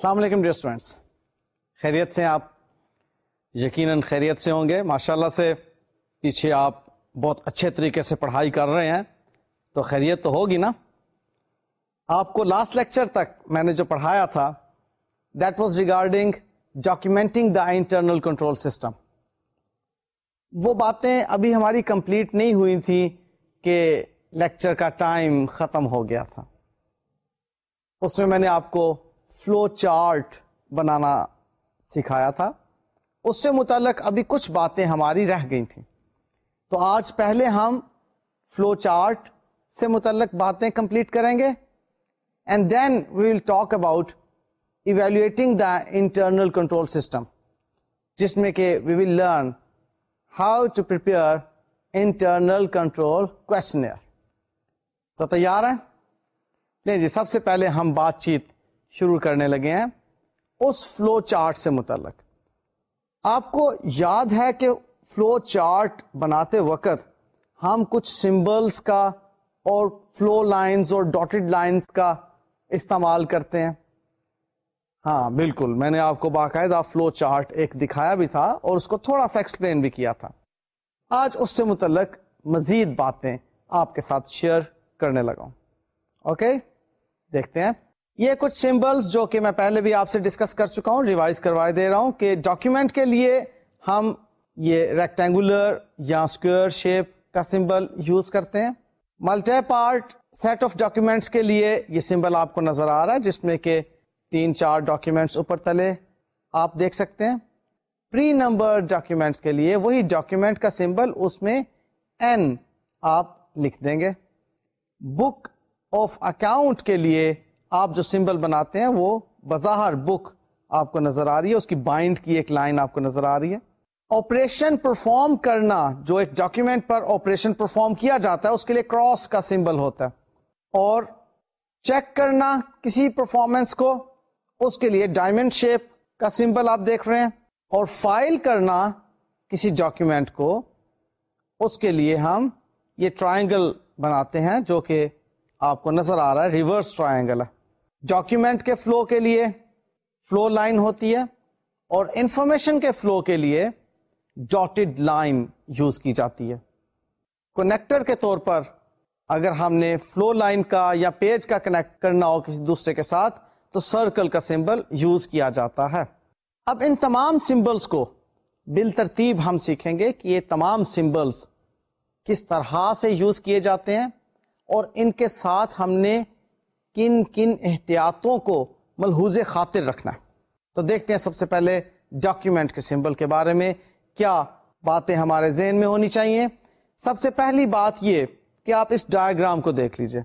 السلام علیکم dear students خیریت سے آپ یقیناً خیریت سے ہوں گے۔ ماشاء اللہ سے پیچھے آپ بہت اچھے طریقے سے پڑھائی کر رہے ہیں، تو خیریت تو ہوگی نا؟ آپ کو لاسٹ لیکچر تک میں نے جو پڑھایا تھا that was regarding documenting the internal control system وہ باتیں ابھی ہماری کمپلیٹ نہیں ہوئی تھی کہ لیکچر کا ٹائم ختم ہو گیا تھا۔ اس میں میں نے آپ کو فلو چارٹ بنانا سکھایا تھا۔ اس سے متعلق ابھی کچھ باتیں ہماری رہ گئی تھیں۔ تو آج پہلے ہم فلو چارٹ سے متعلق باتیں کمپلیٹ کریں گے and then we will talk about evaluating the internal control system جس میں کہ we will learn how to prepare internal control questionnaire تو تیار ہیں؟ نہیں جی سب سے پہلے ہم بات چیت شروع کرنے لگے ہیں، اس فلو چارٹ سے متعلق۔ آپ کو یاد ہے کہ فلو چارٹ بناتے وقت ہم کچھ سمبلس کا اور فلو لائنز اور ڈاٹڈ لائنز کا استعمال کرتے ہیں۔ ہاں بالکل۔ میں نے آپ کو باقاعدہ فلو چارٹ ایک دکھایا بھی تھا اور اس کو تھوڑا سا ایکسپلین بھی کیا تھا۔ آج اس سے متعلق مزید باتیں آپ کے ساتھ شیئر کرنے لگا ہوں۔ اوکے دیکھتے ہیں۔ یہ کچھ سمبلس جو کہ میں پہلے بھی آپ سے ڈسکس کر چکا ہوں ریوائز کروائے دے رہا ہوں کہ ڈاکیومینٹ کے لیے ہم یہ ریکٹینگولر یا اسکوئر شیپ کا سمبل یوز کرتے ہیں۔ Multi part set of documents کے لیے یہ سمبل آپ کو نظر آ رہا ہے، جس میں کہ تین چار ڈاکیومینٹس اوپر تلے آپ دیکھ سکتے ہیں۔ پری نمبر ڈاکیومینٹس کے لیے وہی ڈاکیومینٹ کا سمبل اس میں این آپ لکھ دیں گے۔ بک آف اکاؤنٹ کے لیے آپ جو سمبل بناتے ہیں وہ بظاہر بک آپ کو نظر آ رہی ہے، اس کی بائنڈ کی ایک لائن آپ کو نظر آ رہی ہے۔ آپریشن پرفارم کرنا، جو ایک ڈاکیومینٹ پر آپریشن پرفارم کیا جاتا ہے، اس کے لیے کراس کا سمبل ہوتا ہے۔ اور چیک کرنا کسی پرفارمنس کو، اس کے لیے ڈائمنڈ شیپ کا سمبل آپ دیکھ رہے ہیں۔ اور فائل کرنا کسی ڈاکیومینٹ کو، اس کے لیے ہم یہ ٹرائنگل بناتے ہیں، جو کہ آپ کو نظر آ رہا ہے ریورس ٹرائنگل ہے۔ ڈاکیومینٹ کے فلو کے لیے فلو لائن ہوتی ہے اور انفارمیشن کے فلو کے لیے ڈاٹڈ لائن یوز کی جاتی ہے۔ کنیکٹر کے طور پر اگر ہم نے فلو لائن کا یا پیج کا کنیکٹ کرنا ہو کسی دوسرے کے ساتھ، تو سرکل کا سمبل یوز کیا جاتا ہے۔ اب ان تمام سمبلس کو بال ترتیب ہم سیکھیں گے کہ یہ تمام سمبلس کس طرح سے یوز کیے جاتے ہیں اور ان کے ساتھ ہم نے کن کن احتیاطوں کو ملحوظ خاطر رکھنا ہے۔ تو دیکھتے ہیں سب سے پہلے ڈاکیومینٹ کے سمبل کے بارے میں کیا باتیں ہمارے ذہن میں ہونی چاہیے۔ سب سے پہلی بات یہ کہ آپ اس ڈائگرام کو دیکھ لیجیے۔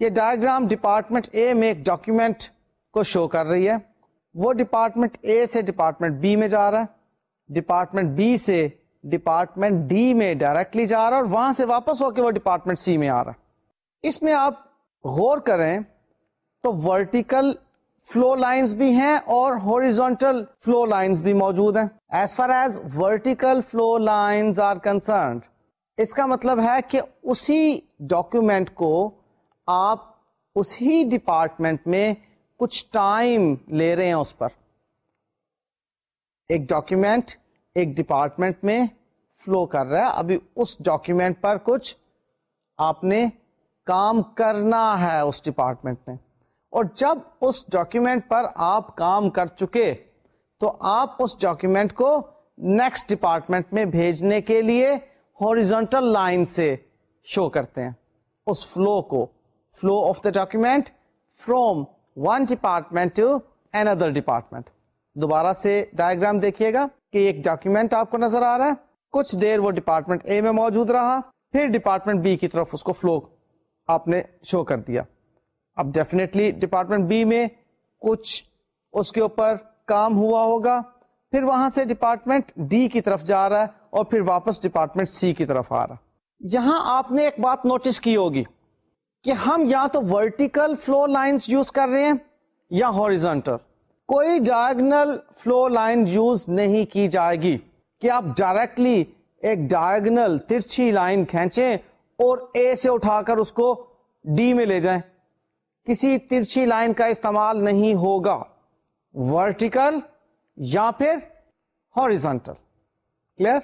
یہ ڈائگرام ڈپارٹمنٹ اے میں ایک ڈاکیومینٹ کو شو کر رہی ہے۔ وہ ڈپارٹمنٹ اے سے ڈپارٹمنٹ بی میں جا رہا ہے۔ ڈپارٹمنٹ بی سے ڈپارٹمنٹ ڈی میں ڈائریکٹلی جا رہا ہے اور وہاں سے واپس ہو کے وہ ڈپارٹمنٹ سی میں آ رہا ہے۔ اس میں آپ غور کریں تو ورٹیکل فلو لائنز بھی ہیں اور ہوریزونٹل فلو لائنز بھی موجود ہیں۔ As far as vertical flow lines are concerned اس کا مطلب ہے کہ اسی ڈاکومینٹ کو آپ اسی ڈپارٹمنٹ میں کچھ ٹائم لے رہے ہیں اس پر۔ ایک ڈاکیومینٹ ایک ڈپارٹمنٹ میں فلو کر رہا ہے۔ ابھی اس ڈاکیومینٹ پر کچھ آپ نے کام کرنا ہے اس ڈپارٹمنٹ میں اور جب اس ڈاکیومینٹ پر آپ کام کر چکے، تو آپ اس ڈاکیومینٹ کو نیکسٹ ڈپارٹمنٹ میں بھیجنے کے لیے ہاریزونٹل لائن سے شو کرتے ہیں۔ اس فلو کو flow of the document from one department to another department دوبارہ سے ڈائگرام دیکھیے گا کہ ایک ڈاکیومینٹ آپ کو نظر آ رہا ہے۔ کچھ دیر وہ ڈپارٹمنٹ اے میں موجود رہا، پھر ڈپارٹمنٹ بی کی طرف اس کو فلو آپ نے شو کر دیا۔ اب ڈیفینیٹلی ڈپارٹمنٹ بی میں کچھ اس کے اوپر کام ہوا ہوگا۔ پھر وہاں سے ڈپارٹمنٹ ڈی کی طرف جا رہا ہے اور پھر واپس ڈپارٹمنٹ سی کی طرف آ رہا۔ یہاں آپ نے ایک بات نوٹس کی ہوگی کہ ہم یا تو ورٹیکل فلو لائنس یوز کر رہے ہیں یا ہاریزونٹل کوئی ڈائگنل فلو لائن یوز نہیں کی جائے گی۔ کہ آپ ڈائریکٹلی ایک ڈائگنل ترچھی لائن کھینچیں اور اے سے اٹھا کر اس کو ڈی میں لے جائیں۔ کسی ترچھی لائن کا استعمال نہیں ہوگا۔ ورٹیکل یا پھر ہاریزونٹل۔ کلیئر؟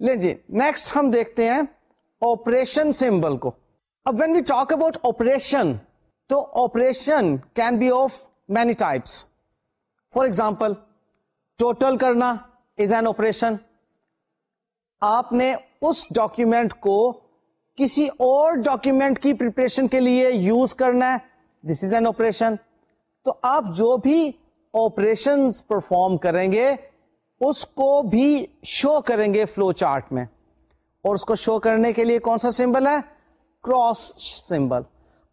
لے جی نیکسٹ ہم دیکھتے ہیں آپریشن سمبل کو۔ اب when we talk about operation تو operation can be of many types for example total کرنا از این آپریشن آپ نے اس ڈاکومینٹ کو کسی اور ڈاکومینٹ کی پریپریشن کے لیے یوز کرنا ہے۔ دس از این آپریشن تو آپ جو بھی آپریشن پرفارم کریں گے، اس کو بھی شو کریں گے فلو چارٹ میں۔ اور اس کو شو کرنے کے لیے کون سا سمبل ہے؟ کراس سمبل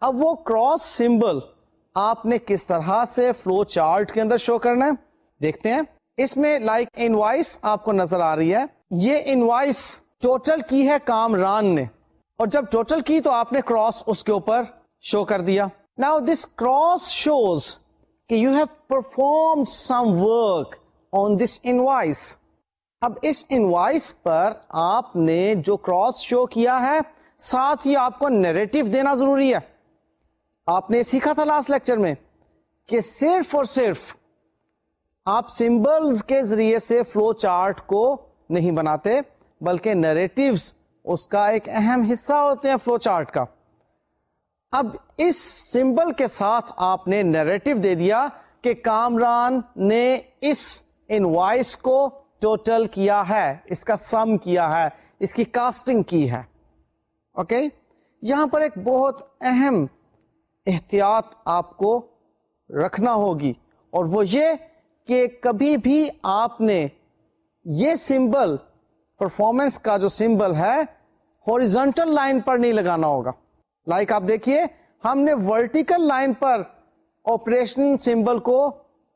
اب وہ کراس سمبل آپ نے کس طرح سے فلو چارٹ کے اندر شو کرنا ہے؟ دیکھتے ہیں۔ اس میں لائک like انوائس آپ کو نظر آ رہی ہے۔ یہ انوائس ٹوٹل کی ہے کامران نے۔ اور جب ٹوٹل کی تو آپ نے کراس اس کے اوپر شو کر دیا۔ ناؤ دس کراس شوز کہ you have perform some work on this invoice اب اس انوائس پر آپ نے جو کراس شو کیا ہے، ساتھ ہی آپ کو نیریٹو دینا ضروری ہے۔ آپ نے سیکھا تھا لاسٹ لیکچر میں کہ صرف اور صرف آپ سمبلز کے ذریعے سے فلو چارٹ کو نہیں بناتے، بلکہ نیریٹوز اس کا ایک اہم حصہ ہوتے ہیں فلو چارٹ کا۔ اب اس سمبل کے ساتھ آپ نے نیریٹو دے دیا کہ کامران نے اس انوائس کو ٹوٹل کیا ہے، اس کا سم کیا ہے، اس کی کاسٹنگ کی ہے۔ Okay okay? یہاں پر ایک بہت اہم احتیاط آپ کو رکھنا ہوگی۔ اور وہ یہ کہ کبھی بھی آپ نے یہ سمبل پرفارمنس کا جو سمبل ہے ہورزونٹل لائن پر نہیں لگانا ہوگا۔ لائک like آپ دیکھیے، ہم نے ورٹیکل لائن پر آپریشن سمبل کو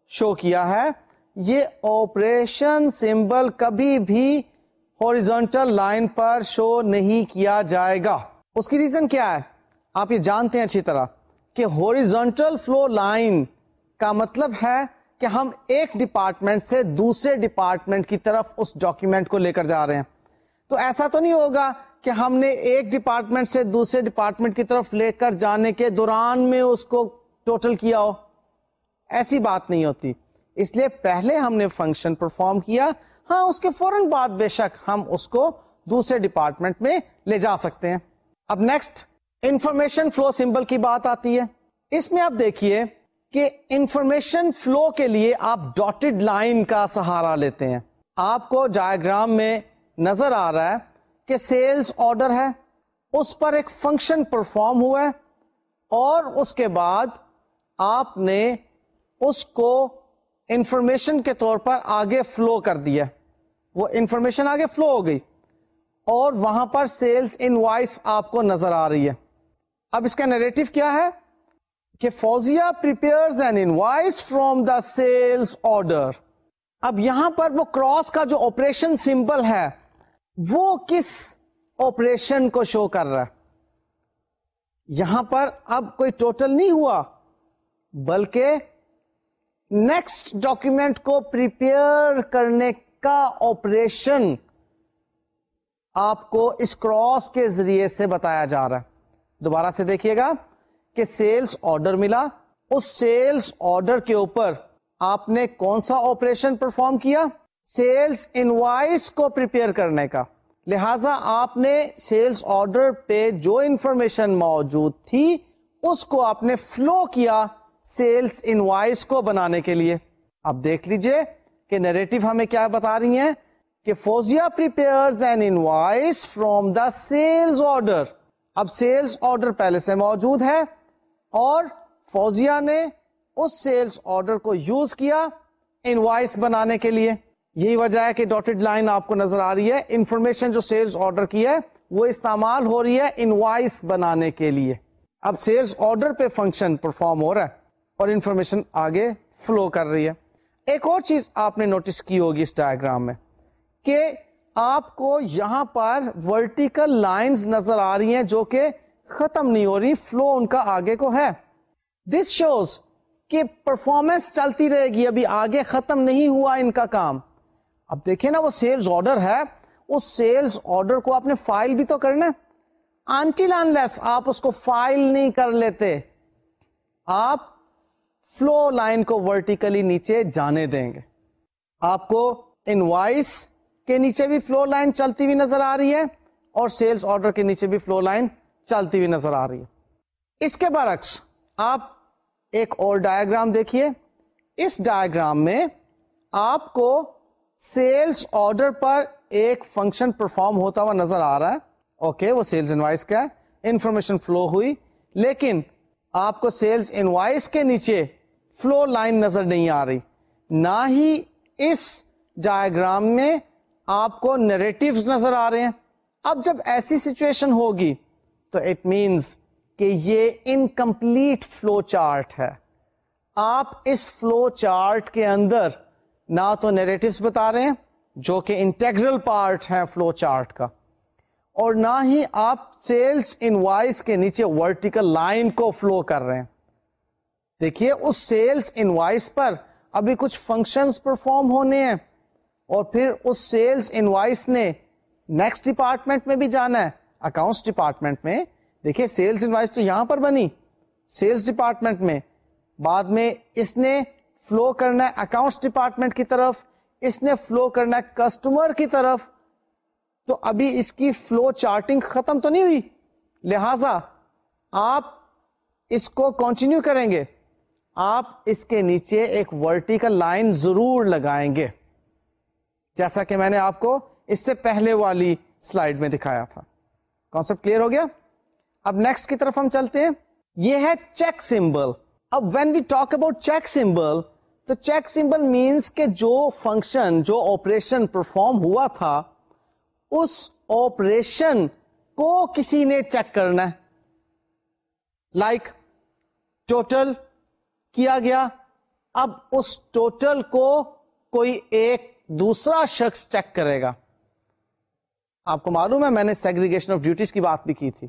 شو کیا ہے۔ یہ آپریشن سمبل کبھی بھی ہورزونٹل لائن پر شو نہیں کیا جائے گا۔ اس کی ریزن کیا ہے؟ آپ یہ جانتے ہیں اچھی طرح کہ ہورزونٹل فلو لائن کا مطلب ہے کہ ہم ایک ڈپارٹمنٹ سے دوسرے ڈپارٹمنٹ کی طرف اس ڈاکیومنٹ کو لے کر جا رہے ہیں۔ تو ایسا تو نہیں ہوگا کہ ہم نے ایک ڈپارٹمنٹ سے دوسرے ڈپارٹمنٹ کی طرف لے کر جانے کے دوران میں اس کو ٹوٹل کیا ہو؟ ایسی بات نہیں ہوتی۔ اس لیے پہلے ہم نے فنکشن پرفارم کیا۔ ہاں اس کے فوراً بعد بے شک ہم اس کو دوسرے ڈپارٹمنٹ میں لے جا سکتے ہیں۔ اب نیکسٹ انفارمیشن فلو سمبل کی بات آتی ہے۔ اس میں آپ دیکھیے کہ انفارمیشن فلو کے لیے آپ ڈاٹڈ لائن کا سہارا لیتے ہیں۔ آپ کو ڈائگرام میں نظر آ رہا ہے کہ سیلز آرڈر ہے، اس پر ایک فنکشن پرفارم ہوا ہے اور اس کے بعد آپ نے اس کو انفارمیشن کے طور پر آگے فلو کر دیا۔ وہ انفارمیشن آگے فلو ہو گئی اور وہاں پر سیلز ان وائس آپ کو نظر آ رہی ہے۔ اب اس کا نیریٹو کیا ہے؟ کہ Fauzia prepare an invoice from the sales order اب یہاں پر وہ کراس کا جو آپریشن سمبل ہے، وہ کس آپریشن کو شو کر رہا ہے؟ یہاں پر اب کوئی ٹوٹل نہیں ہوا، بلکہ نیکسٹ ڈاکومینٹ کو پریپیئر کرنے کا آپریشن آپ کو اس کراس کے ذریعے سے بتایا جا رہا ہے۔ دوبارہ سے دیکھیے گا۔ کہ سیلس آرڈر ملا، اس سیلس آرڈر کے اوپر آپ نے کون سا آپریشن پرفارم کیا؟ سیلس انوائس کو پریپیئر کرنے کا۔ لہذا آپ نے سیلس آرڈر پہ جو انفارمیشن موجود تھی، اس کو آپ نے فلو کیا سیلس انوائس کو بنانے کے لیے۔ اب دیکھ لیجیے کہ نیریٹو ہمیں کیا بتا رہی ہیں کہ Fauzia prepare an invoice from the sales order. اب سیلس آرڈر پہلے سے موجود ہے۔ اور فوزیا نے اس سیلس آرڈر کو یوز کیا انوائس بنانے کے لیے۔ یہی وجہ ہے کہ ڈاٹڈ لائن آپ کو نظر آ رہی ہے۔ انفارمیشن جو سیلس آرڈر کی ہے، وہ استعمال ہو رہی ہے انوائس بنانے کے لیے۔ اب سیلس آرڈر پہ فنکشن پرفارم ہو رہا ہے اور انفارمیشن آگے فلو کر رہی ہے۔ ایک اور چیز آپ نے نوٹس کی ہوگی اس ڈائگرام میں کہ آپ کو یہاں پر ورٹیکل لائنز نظر آ رہی ہیں جو کہ ختم نہیں ہو رہی فلو ان کا آگے کو ہے۔ دس شوز کہ پرفارمنس چلتی رہے گی، ابھی آگے ختم نہیں ہوا ان کا کام۔ اب دیکھیں نا، وہ سیلز آرڈر ہے۔ اس سیلز آرڈر کو آپ نے فائل بھی تو کرنا انٹل انلیس آپ اس کو فائل نہیں کر لیتے، آپ فلو لائن کو ورٹیکلی نیچے جانے دیں گے۔ آپ کو انوائس کے نیچے بھی فلو لائن چلتی ہوئی نظر آ رہی ہے اور سیلس آرڈر کے نیچے بھی فلو لائن چلتی ہوئی نظر آ رہی ہے۔ اس کے برعکس، آپ ایک اور ڈائگرام دیکھیے۔ اس ڈائگرام میں آپ کو سیلس آرڈر پر ایک فنکشن پرفارم ہوتا ہوا نظر آ رہا ہے۔ اوکے وہ سیلس انوائس کا ہے۔ انفارمیشن فلو ہوئی۔ لیکن آپ کو سیلس انوائس کے نیچے فلو لائن نظر نہیں آ رہی۔ نہ ہی اس ڈائگرام میں آپ کو نیریٹو نظر آ رہے ہیں۔ اب جب ایسی سچویشن ہوگی تو اٹ مینس کہ یہ انکمپلیٹ فلو چارٹ ہے۔ آپ اس فلو چارٹ کے اندر نہ تو نیریٹوس بتا رہے ہیں، جو کہ انٹیگرل پارٹ ہے فلو چارٹ کا، اور نہ ہی آپ سیلس ان وائس کے نیچے ورٹیکل لائن کو فلو کر رہے ہیں۔ دیکھیے، اس سیلس ان وائس پر ابھی کچھ فنکشنز پرفارم ہونے ہیں، اور پھر اس سیلس ان وائس نے نیکسٹ ڈپارٹمنٹ میں بھی جانا ہے۔ اکاؤنٹس ڈپارٹمنٹ میں، دیکھیے سیلس ان وائس تو یہاں پر بنی۔ سیلس ڈپارٹمنٹ میں، بعد میں اس نے فلو کرنا ہے اکاؤنٹس ڈپارٹمنٹ کی طرف، اس نے فلو کرنا ہے کسٹمر کی طرف۔ تو ابھی اس کی فلو چارٹنگ ختم تو نہیں ہوئی۔ لہذا آپ اس کو کنٹینیو کریں گے۔ آپ اس کے نیچے ایک ورٹیکل لائن ضرور لگائیں گے۔ جیسا کہ میں نے آپ کو اس سے پہلے والی سلائڈ میں دکھایا تھا۔ کانسپٹ کلیئر ہو گیا؟ اب نیکسٹ کی طرف ہم چلتے ہیں۔ یہ ہے چیک سمبل اب when we talk about check symbol تو چیک سمبل مینس کہ جو فنکشن جو آپریشن پرفارم ہوا تھا، اس آپریشن کو کسی نے چیک کرنا ہے۔ لائک ٹوٹل کیا گیا؟ اب اس ٹوٹل کو کوئی ایک دوسرا شخص چیک کرے گا۔ آپ کو معلوم ہے میں نے سیگریگیشن آف ڈیوٹیز کی بات بھی کی تھی۔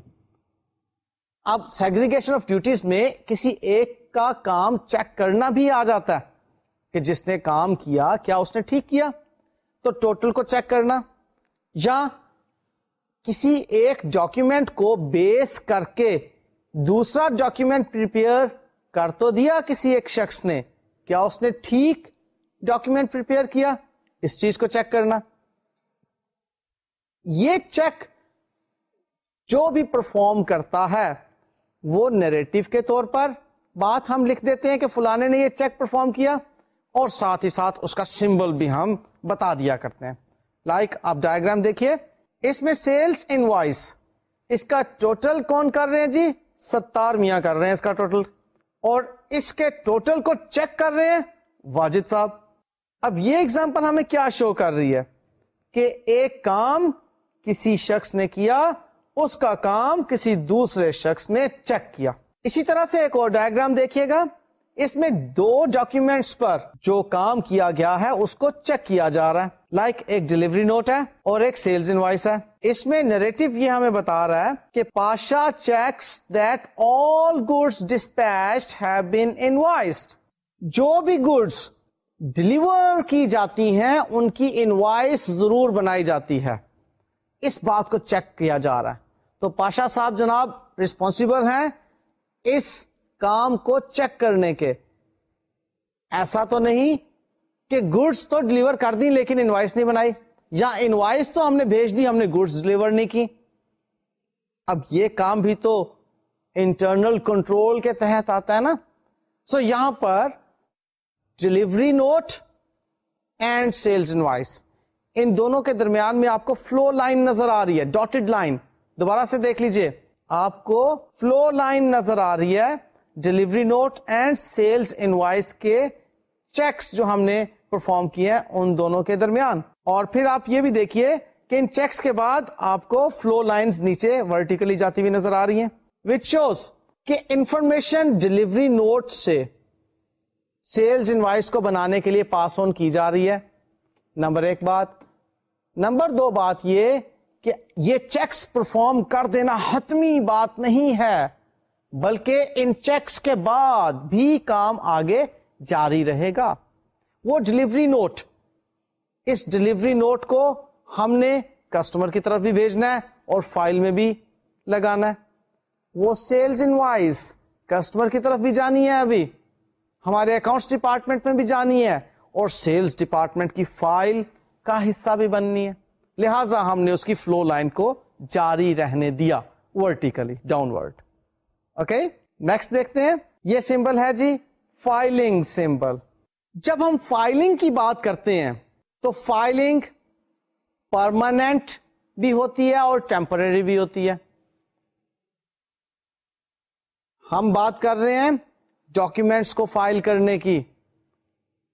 اب سیگریگیشن آف ڈیوٹیز میں کسی ایک کا کام چیک کرنا بھی آ جاتا ہے کہ جس نے کام کیا کیا اس نے ٹھیک کیا؟ تو ٹوٹل کو چیک کرنا۔ یا کسی ایک ڈاکیومینٹ کو بیس کر کے دوسرا ڈاکیومینٹ پریپیئر کر تو دیا کسی ایک شخص نے۔ کیا اس نے ٹھیک ڈاکیومینٹ پریپیئر کیا؟ اس چیز کو چیک کرنا۔ یہ چیک جو بھی پرفارم کرتا ہے وہ نیریٹو کے طور پر بات ہم لکھ دیتے ہیں کہ فلانے نے یہ چیک پرفارم کیا اور ساتھ ہی ساتھ اس کا سمبل بھی ہم بتا دیا کرتے ہیں۔ لائک like آپ ڈائگرام دیکھیے۔ اس میں سیلس ان وائس اس کا ٹوٹل کون کر رہے ہیں جی؟ ستار میاں کر رہے ہیں اس کا ٹوٹل اور اس کے ٹوٹل کو چیک کر رہے ہیں واجد صاحب۔ اب یہ ایگزامپل ہمیں کیا شو کر رہی ہے کہ ایک کام کسی شخص نے کیا، اس کا کام کسی دوسرے شخص نے چیک کیا۔ اسی طرح سے ایک اور ڈائگرام دیکھیے گا۔ اس میں دو ڈاکیومینٹس پر جو کام کیا گیا ہے، اس کو چیک کیا جا رہا ہے۔ لائک like ایک ڈلیوری نوٹ ہے اور ایک سیلز انوائس ہے۔ اس میں نیریٹو یہ ہمیں بتا رہا ہے کہ Pasha checks that all goods dispatch have been invoiced جو بھی گڈس ڈلیور کی جاتی ہیں، ان کی انوائس ضرور بنائی جاتی ہے۔ اس بات کو چیک کیا جا رہا ہے۔ تو پاشا صاحب جناب ریسپونسبل ہیں اس کام کو چیک کرنے کے۔ ایسا تو نہیں کہ گڈس تو ڈلیور کر دی لیکن انوائس نہیں بنائی۔ یا انوائس تو ہم نے بھیج دی، ہم نے گڈس ڈلیور نہیں کی۔ اب یہ کام بھی تو انٹرنل کنٹرول کے تحت آتا ہے نا۔ سو so یہاں پر delivery note and sales invoice ان دونوں کے درمیان میں آپ کو فلو لائن نظر آ رہی ہے ڈاٹڈ لائن دوبارہ سے دیکھ لیجیے۔ آپ کو فلو لائن نظر آ رہی ہے delivery note and sales invoice کے چیکس جو ہم نے پرفارم کیے ہیں ان دونوں کے درمیان۔ اور پھر آپ یہ بھی دیکھیے کہ ان چیکس کے بعد آپ کو فلو لائنز نیچے ورٹیکلی جاتی ہوئی نظر آ رہی ہیں۔ وچ شوز کہ انفارمیشن ڈلیوری نوٹ سے سیلز انوائس کو بنانے کے لیے پاس آن کی جا رہی ہے۔ نمبر ایک بات نمبر دو بات یہ کہ یہ چیکس پرفارم کر دینا حتمی بات نہیں ہے، بلکہ ان چیکس کے بعد بھی کام آگے جاری رہے گا۔ وہ ڈلیوری نوٹ، اس ڈلیوری نوٹ کو ہم نے کسٹمر کی طرف بھی بھیجنا ہے اور فائل میں بھی لگانا ہے۔ وہ سیلز ان وائز کسٹمر کی طرف بھی جانی ہے ابھی، ہمارے اکاؤنٹس ڈپارٹمنٹ میں بھی جانی ہے اور سیلز ڈپارٹمنٹ کی فائل کا حصہ بھی بننی ہے۔ لہذا ہم نے اس کی فلو لائن کو جاری رہنے دیا vertically downward okay next دیکھتے ہیں۔ یہ سمبل ہے جی فائلنگ سمبل جب ہم فائلنگ کی بات کرتے ہیں، تو فائلنگ پرماننٹ بھی ہوتی ہے اور ٹیمپرری بھی ہوتی ہے۔ ہم بات کر رہے ہیں ڈاکومینٹس کو فائل کرنے کی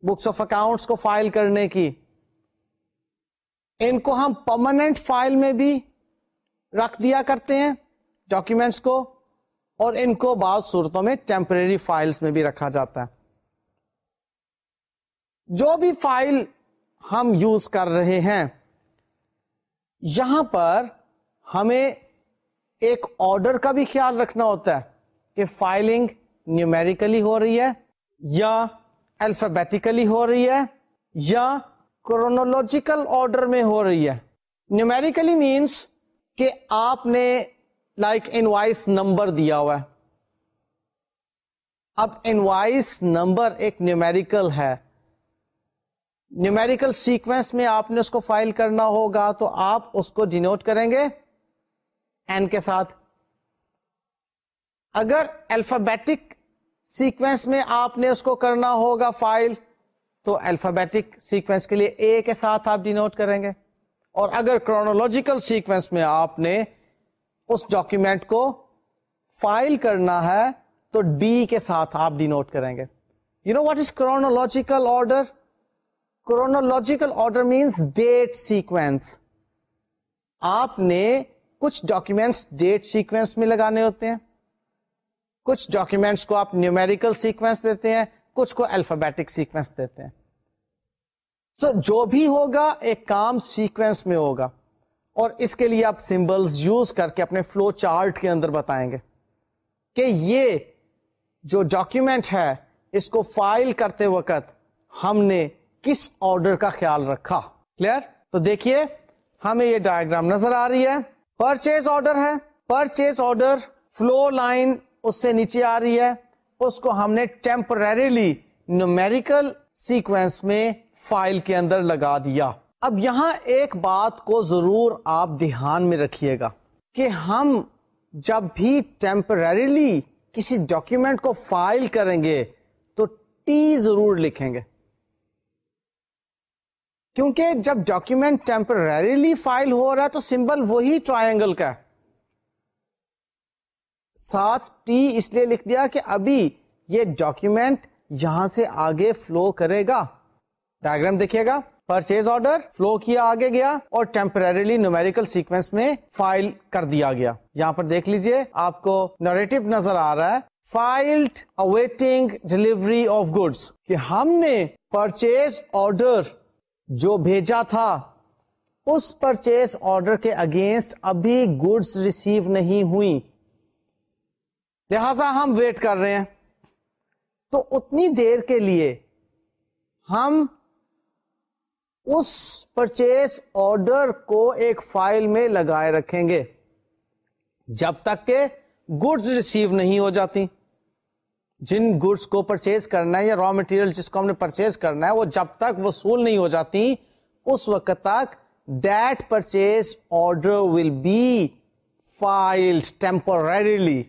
بکس آف اکاؤنٹس کو فائل کرنے کی۔ ان کو ہم پرماننٹ فائل میں بھی رکھ دیا کرتے ہیں ڈاکومینٹس کو، اور ان کو بعض صورتوں میں ٹیمپرری فائلس میں بھی رکھا جاتا ہے۔ جو بھی فائل ہم یوز کر رہے ہیں، یہاں پر ہمیں ایک آرڈر کا بھی خیال رکھنا ہوتا ہے کہ فائلنگ نیومیریکلی ہو رہی ہے یا الفابیٹیکلی ہو رہی ہے یا کرونالوجیکل آرڈر میں ہو رہی ہے۔ نیومیریکلی مینس کہ آپ نے لائک انوائس نمبر دیا ہوا ہے۔ اب انوائس نمبر ایک نیومیریکل ہے۔ نیومیریکل سیکوینس میں آپ نے اس کو فائل کرنا ہوگا تو آپ اس کو ڈینوٹ کریں گے این کے ساتھ۔ اگر الفابیٹک سیکوینس میں آپ نے اس کو کرنا ہوگا فائل تو الفابیٹک سیکوینس کے لیے اے کے ساتھ آپ ڈینوٹ کریں گے۔ اور اگر کرونالوجیکل سیکوینس میں آپ نے اس ڈاکومینٹ کو فائل کرنا ہے، تو ڈی کے ساتھ آپ ڈینوٹ کریں گے۔ You know what is chronological order chronological order means date sequence آپ نے کچھ ڈاکومینٹس ڈیٹ سیکوینس میں لگانے ہوتے ہیں۔ کچھ ڈاکومینٹس کو آپ نیومیریکل سیکوینس دیتے ہیں۔ کچھ کو الفابیٹک سیکوینس دیتے ہیں۔ سو so, جو بھی ہوگا ایک کام سیکوینس میں ہوگا۔ اور اس کے لیے آپ سمبلس یوز کر کے اپنے فلو چارٹ کے اندر بتائیں گے کہ یہ جو ڈاکومینٹ ہے اس کو فائل کرتے وقت ہم نے کس آرڈر کا خیال رکھا۔ کلیئر تو دیکھیے ہمیں یہ ڈائگرام نظر آ رہی ہے۔ پرچیز آرڈر ہے۔ پرچیز آرڈر فلو لائن اس سے نیچے آ رہی ہے۔ اس کو ہم نے ٹیمپرریلی نومیریکل سیکوینس میں فائل کے اندر لگا دیا۔ اب یہاں ایک بات کو ضرور آپ دھیان میں رکھیے گا کہ ہم جب بھی ٹیمپرریلی کسی ڈاکومینٹ کو فائل کریں گے تو ٹی ضرور لکھیں گے۔ کیونکہ جب ڈاکومینٹ ٹیمپرریلی فائل ہو رہا ہے تو سمبل وہی ٹرائنگل کا ہے۔ ساتھ ٹی اس لیے لکھ دیا کہ ابھی یہ ڈاکومینٹ یہاں سے آگے فلو کرے گا۔ ڈائگرام دیکھیے گا۔ پرچیز آرڈر فلو کیا آگے گیا اور ٹیمپرریلی نومیریکل سیکوینس میں فائل کر دیا گیا۔ یہاں پر دیکھ لیجیے، آپ کو نریٹو نظر آ رہا ہے۔ Filed awaiting delivery of goods کہ ہم نے پرچیز آرڈر جو بھیجا تھا، اس پرچیز آرڈر کے اگینسٹ ابھی گڈس ریسیو نہیں ہوئی۔ لہذا ہم ویٹ کر رہے ہیں۔ تو اتنی دیر کے لیے ہم اس پرچیز آرڈر کو ایک فائل میں لگائے رکھیں گے۔ جب تک کہ گڈس ریسیو نہیں ہو جاتی۔ جن گڈس کو پرچیز کرنا ہے یا را مٹیریل جس کو ہم نے پرچیز کرنا ہے، وہ جب تک وصول نہیں ہو جاتی، اس وقت تک that purchase order will be filed temporarily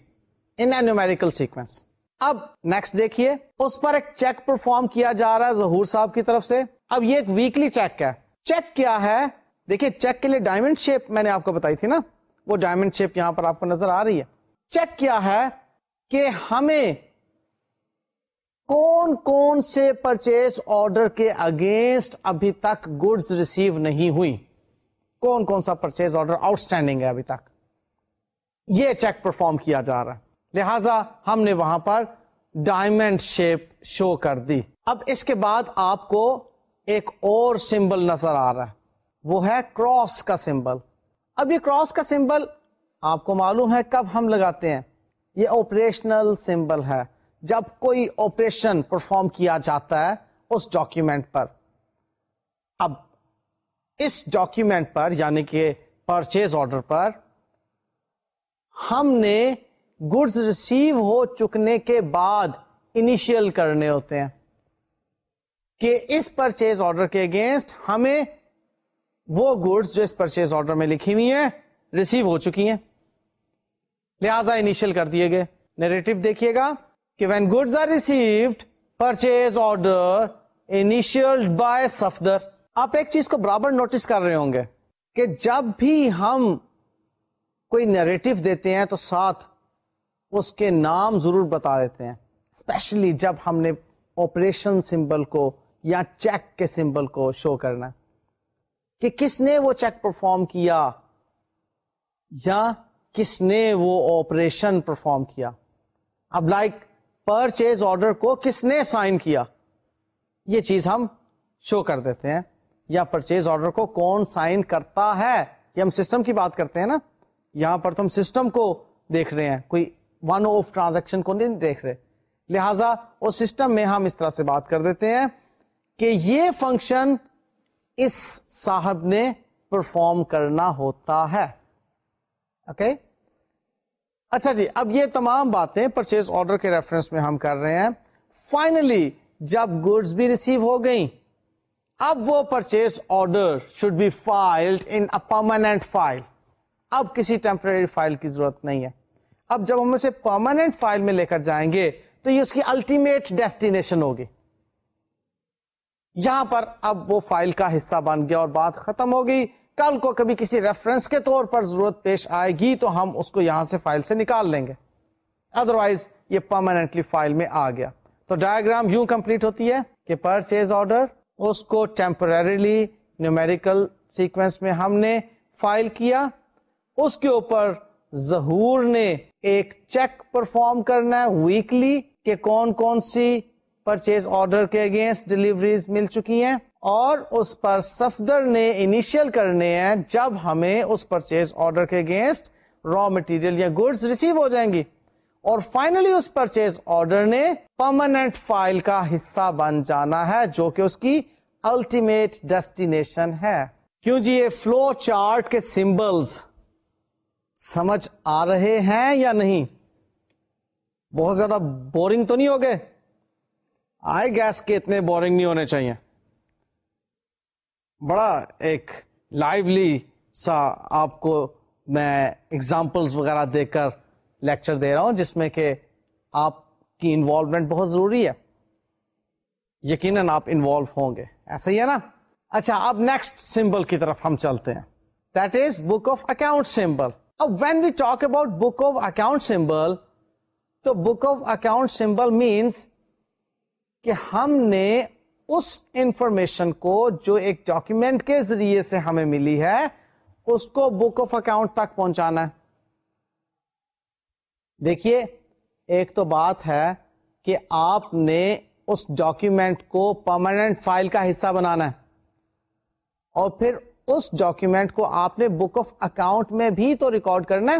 in numerical sequence اب نیکسٹ دیکھیے اس پر ایک چیک پرفارم کیا جا رہا ہے ظہور صاحب کی طرف سے اب یہ ایک ویکلی چیک ہے چیک کیا ہے دیکھیے چیک کے لیے ڈائمنڈ شیپ میں نے آپ کو بتائی تھی نا وہ ڈائمنڈ شیپ یہاں پر آپ کو نظر آ رہی ہے چیک کیا ہے کہ ہمیں کون کون سے پرچیز آرڈر کے اگینسٹ ابھی تک گڈز ریسیو نہیں ہوئی؟ کون کون سا پرچیز آرڈر آؤٹ اسٹینڈنگ ہے ابھی تک؟ یہ چیک پرفارم کیا جا رہا ہے۔ لہذا ہم نے وہاں پر ڈائمنڈ شیپ شو کر دی۔ اب اس کے بعد آپ کو ایک اور سمبل نظر آ رہا ہے۔ وہ ہے کراس کا سمبل اب یہ کراس کا سمبل آپ کو معلوم ہے کب ہم لگاتے ہیں۔ یہ آپریشنل سمبل ہے۔ جب کوئی آپریشن پرفارم کیا جاتا ہے اس ڈاکیومینٹ پر۔ اب اس ڈاکیومینٹ پر یعنی کہ پرچیز آرڈر پر ہم نے گڈس ریسیو ہو چکنے کے بعد انیشیل کرنے ہوتے ہیں کہ اس پرچیز آرڈر کے اگینسٹ ہمیں وہ گڈس جو اس پرچیز آرڈر میں لکھی ہوئی ہیں ریسیو ہو چکی ہیں۔ لہذا انیشیل کر دیے گئے۔ نیریٹو دیکھیے گا کہ when goods are received purchase order initial by Safdar آپ ایک چیز کو برابر نوٹس کر رہے ہوں گے کہ جب بھی ہم کوئی نیریٹو دیتے ہیں تو ساتھ اس کے نام ضرور بتا دیتے ہیں۔ اسپیشلی جب ہم نے آپریشن سمبل کو یا چیک کے سمبل کو شو کرنا کہ کس نے وہ چیک پرفارم کیا یا کس نے وہ آپریشن پرفارم کیا۔ اب لائک پرچیز آرڈر کو کس نے سائن کیا۔ یہ چیز ہم شو کر دیتے ہیں۔ یا پرچیز آرڈر کو کون سائن کرتا ہے۔ یہ ہم سسٹم کی بات کرتے ہیں نا۔ یہاں پر تو ہم سسٹم کو دیکھ رہے ہیں۔ کوئی ون آف ٹرانزیکشن کو نہیں دیکھ رہے۔ لہذا اس سسٹم میں ہم اس طرح سے بات کر دیتے ہیں کہ یہ فنکشن اس صاحب نے پرفارم کرنا ہوتا ہے۔ Okay okay? اچھا جی اب یہ تمام باتیں پرچیز آرڈر کے ریفرنس میں ہم کر رہے ہیں۔ فائنلی جب گڈس بھی ریسیو ہو گئی اب وہ purchase order should be filed in permanent file اب کسی ٹیمپرری فائل کی ضرورت نہیں ہے۔ اب جب ہم اسے پرماننٹ فائل میں لے کر جائیں گے، تو یہ اس کی الٹیمیٹ ڈیسٹینیشن ہوگی۔ یہاں پر اب وہ فائل کا حصہ بن گیا اور بات ختم ہو گئی۔ کل کو کبھی کسی ریفرنس کے طور پر ضرورت پیش آئے گی، تو ہم اس کو یہاں سے فائل سے نکال لیں گے۔ ادروائز یہ پرمانٹلی فائل میں آ گیا۔ تو ڈائگرام یوں کمپلیٹ ہوتی ہے کہ پرچیز آرڈر اس کو ٹیمپرریلی نیومیریکل سیکوینس میں ہم نے فائل کیا۔ اس کے اوپر ظہور نے ایک چیک پرفارم کرنا ہے ویکلی کہ کون کون سی پرچیز آرڈر کے اگینسٹ ڈلیوریز مل چکی ہیں اور اس پر سفدر نے انیشیل کرنے ہیں جب ہمیں اس پرچیز آرڈر کے اگینسٹ را مٹیریل یا گڈس ریسیو ہو جائیں گی اور فائنلی اس پرچیز آرڈر نے پرماننٹ فائل کا حصہ بن جانا ہے جو کہ اس کی الٹیمیٹ ڈیسٹینیشن ہے۔ کیوں جی یہ فلو چارٹ کے سمبلس سمجھ آ رہے ہیں یا نہیں؟ بہت زیادہ بورنگ تو نہیں ہو گئے آئے گیس کے اتنے بورنگ نہیں ہونے چاہیے۔ بڑا ایک لائولی سا آپ کو میں اگزامپلس وغیرہ دے کر لیکچر دے رہا ہوں، جس میں کہ آپ کی انوالومنٹ بہت ضروری ہے۔ یقیناً آپ انوالو ہوں گے۔ ایسا ہی ہے نا؟ اچھا اب نیکسٹ سمبل کی طرف ہم چلتے ہیں۔ That is book of account symbol اب when we talk about book of account symbol تو book of account symbol means کہ ہم نے اس انفارمیشن کو جو ایک ڈاکومینٹ کے ذریعے سے ہمیں ملی ہے، اس کو بک آف اکاؤنٹ تک پہنچانا ہے۔ دیکھیے، ایک تو بات ہے کہ آپ نے اس ڈاکومینٹ کو پرماننٹ فائل کا حصہ بنانا ہے اور پھر اس ڈاکومینٹ کو آپ نے بک آف اکاؤنٹ میں بھی تو ریکارڈ کرنا ہے.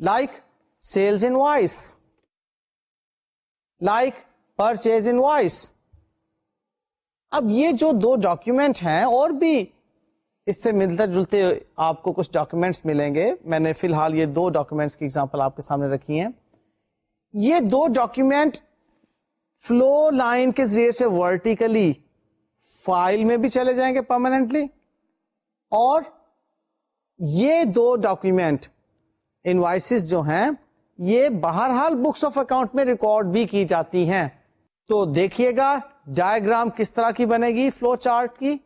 Like sales invoice like purchase invoice اب یہ جو دو ڈاکیومینٹ ہیں اور بھی اس سے ملتے جلتے آپ کو کچھ ڈاکومینٹس ملیں گے. میں نے فی الحال یہ دو ڈاکومینٹس کی ایگزامپل آپ کے سامنے رکھی ہیں. یہ دو ڈاکومینٹ فلو لائن کے ذریعے سے ورٹیکلی فائل میں بھی چلے جائیں گے پرمانٹلی اور یہ دو ڈاکومینٹ انوائسز جو ہیں، یہ بہرحال بکس آف اکاؤنٹ میں ریکارڈ بھی کی جاتی ہیں۔ تو دیکھیے گا ڈائگرام کس طرح کی بنے گی فلو چارٹ کی۔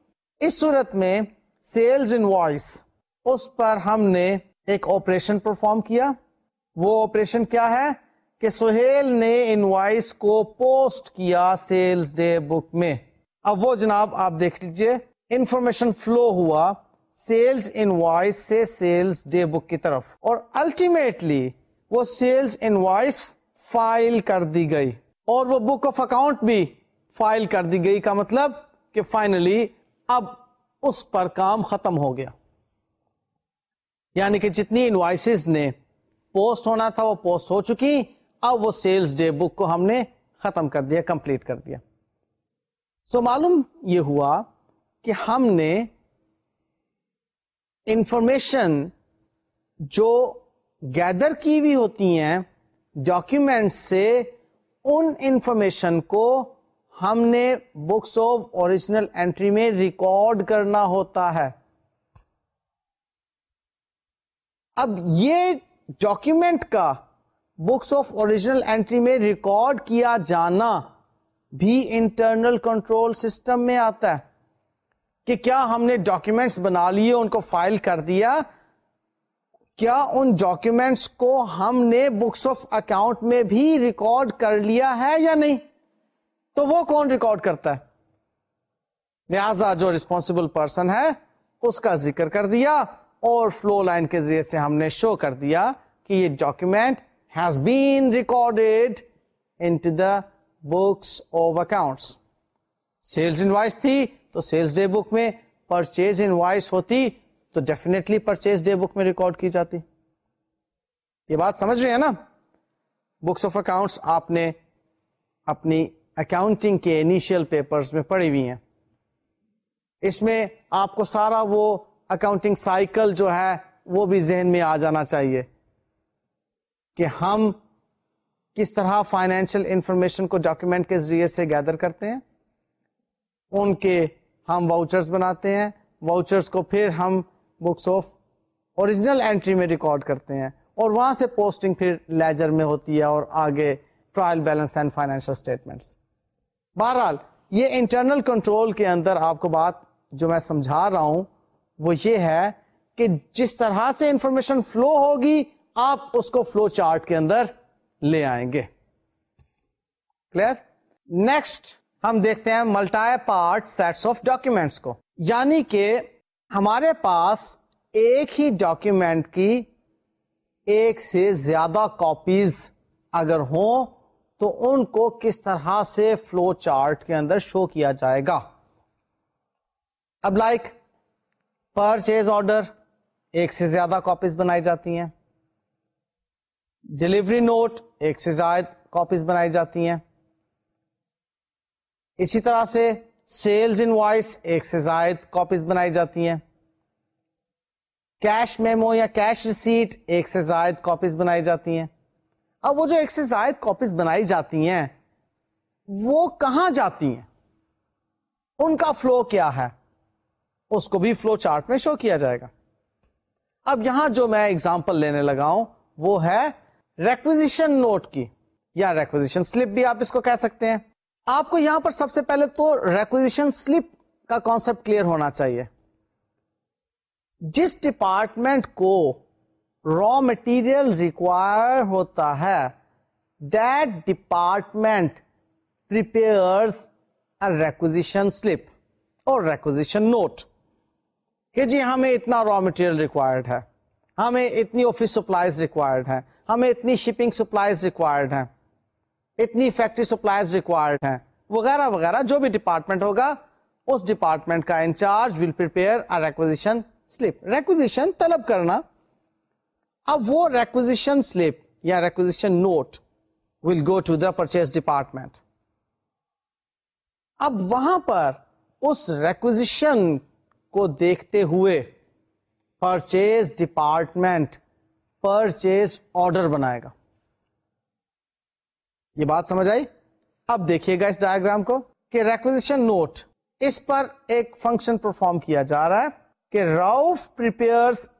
اس صورت میں سیلز ان وائس اس پر ہم نے ایک آپریشن پرفارم کیا۔ وہ آپریشن کیا ہے؟ کہ سہیل نے انوائس کو پوسٹ کیا سیلز ڈے بک میں۔ اب وہ جناب آپ دیکھ لیجیے۔ انفارمیشن فلو ہوا سیلز ان وائس سے سیلز ڈے بک کی طرف۔ اور الٹیمیٹلی وہ سیلز ان وائس فائل کر دی گئی۔ اور وہ بک آف اکاؤنٹ بھی فائل کر دی گئی۔ کا مطلب کہ فائنلی اب اس پر کام ختم ہو گیا۔ یعنی کہ جتنی انوائسز نے پوسٹ ہونا تھا وہ پوسٹ ہو چکی۔ اب وہ سیلز ڈے بک کو ہم نے ختم کر دیا کمپلیٹ کر دیا۔ سو so, معلوم یہ ہوا کہ ہم نے انفارمیشن جو گیدر کی ہوئی ہوتی ہیں ڈاکومینٹ سے ان انفارمیشن کو ہم نے بکس آف اوریجنل اینٹری میں ریکارڈ کرنا ہوتا ہے۔ اب یہ ڈاکومینٹ کا بکس آف اوریجنل اینٹری میں ریکارڈ کیا جانا بھی انٹرنل کنٹرول سسٹم میں آتا ہے کہ کیا ہم نے ڈاکومینٹس بنا لیے، ان کو فائل کر دیا؟ کیا ان ڈاکومینٹس کو ہم نے بکس آف اکاؤنٹ میں بھی ریکارڈ کر لیا ہے یا نہیں؟ تو وہ کون ریکارڈ کرتا ہے؟ لہذا جو ریسپونسبل پرسن ہے، اس کا ذکر کر دیا اور فلو لائن کے ذریعے سے ہم نے شو کر دیا کہ یہ document has been recorded in the books of accounts sales invoice تھی تو سیلس ڈے بک میں پرچیز ان وائس ہوتی تو ڈیفینیٹلی پرچیز ڈے بک میں ریکارڈ کی جاتی یہ بات سمجھ رہے ہیں نا بکس آف اکاؤنٹس آپ نے اپنی اکاؤنٹنگ کے انیشیل پیپرز میں پڑھی ہوئی ہیں اس میں آپ کو سارا وہ اکاؤنٹنگ سائیکل جو ہے وہ بھی ذہن میں آ جانا چاہیے کہ ہم کس طرح فائنینشیل انفارمیشن کو ڈاکومینٹ کے ذریعے سے گیدر کرتے ہیں؟ ان کے ہم واؤچرس بناتے ہیں واؤچرس کو پھر ہم بکس آف اوریجنل اینٹری میں ریکارڈ کرتے ہیں اور وہاں سے پوسٹنگ پھر لیجر میں ہوتی ہے اور آگے trial balance and financial statements بہرحال، یہ انٹرنل کنٹرول کے اندر آپ کو بات جو میں سمجھا رہا ہوں، وہ یہ ہے کہ جس طرح سے انفارمیشن فلو ہوگی، آپ اس کو فلو چارٹ کے اندر لے آئیں گے۔ کلیئر نیکسٹ ہم دیکھتے ہیں multi part sets of documents کو۔ یعنی کہ ہمارے پاس ایک ہی ڈاکومینٹ کی ایک سے زیادہ کاپیز اگر ہوں تو ان کو کس طرح سے فلو چارٹ کے اندر شو کیا جائے گا۔ اب لائک پرچیز آرڈر ایک سے زیادہ کاپیز بنائی جاتی ہیں۔ ڈلیوری نوٹ، ایک سے زائد کاپیز بنائی جاتی ہیں۔ اسی طرح سے سیلز ان وائس ایک سے زائد کاپیز بنائی جاتی ہیں۔ کیش میمو یا کیش ریسیٹ ایک سے زائد کاپیز بنائی جاتی ہیں۔ اب وہ جو ایک سے زائد کاپیز بنائی جاتی ہیں، وہ کہاں جاتی ہیں؟ ان کا فلو کیا ہے؟ اس کو بھی فلو چارٹ میں شو کیا جائے گا۔ اب یہاں جو میں اگزامپل لینے لگا ہوں، وہ ہے ریکوزیشن نوٹ کی، یا ریکوزیشن سلپ بھی آپ اس کو کہہ سکتے ہیں۔ آپ کو یہاں پر سب سے پہلے تو ریکوزیشن سلپ کا کانسپٹ کلیئر ہونا چاہیے۔ جس ڈپارٹمنٹ کو را مٹیریل ریکوائر ہوتا ہے دیٹ ڈپارٹمنٹ ریکوزیشن سلپ اور ریکوزیشن نوٹ کہ جی ہمیں اتنا را مٹیریل ریکوائرڈ ہے۔ ہمیں اتنی آفس سپلائیز ریکوائرڈ ہے ہمیں اتنی شپنگ سپلائیز ریکوائرڈ ہے اتنی فیکٹری سپلائیز ریکوائرڈ ہیں، وغیرہ وغیرہ، جو بھی ڈپارٹمنٹ ہوگا، اس ڈپارٹمنٹ کا incharge will requisition slip requisition طلب کرنا، اب وہ ریکوزیشن سلپ یا requisition note will go to the purchase department اب وہاں پر اس ریکوزیشن کو دیکھتے ہوئے پرچیز ڈپارٹمنٹ پرچیز آرڈر بنائے گا۔ یہ بات سمجھ آئی؟ اب دیکھیے گا اس ڈائگرام کو کہ ریکوزیشن نوٹ اس پر ایک فنکشن پرفارم کیا جا رہا ہے کہ راؤف